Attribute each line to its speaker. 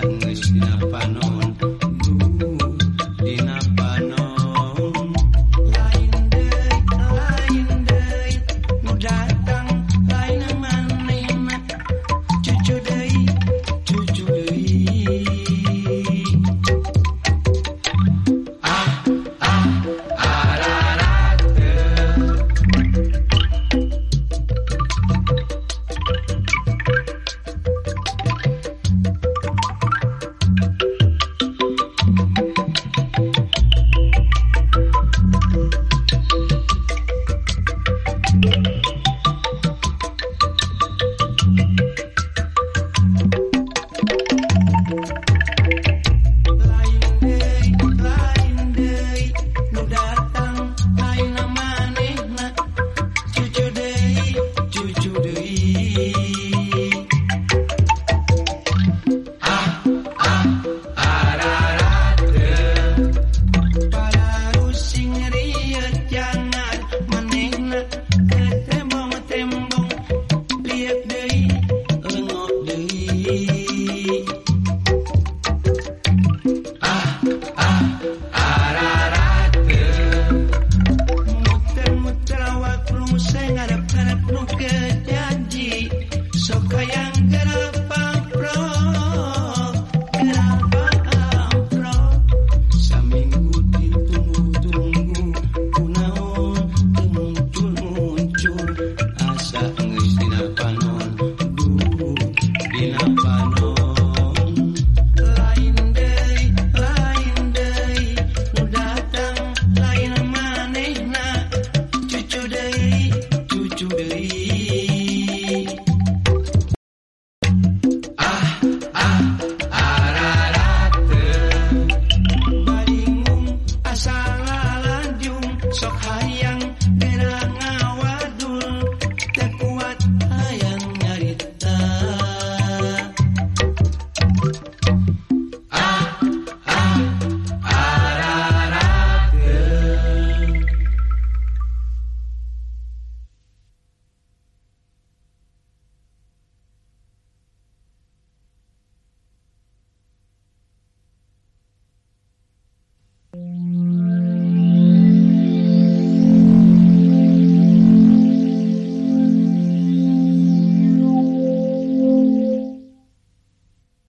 Speaker 1: panon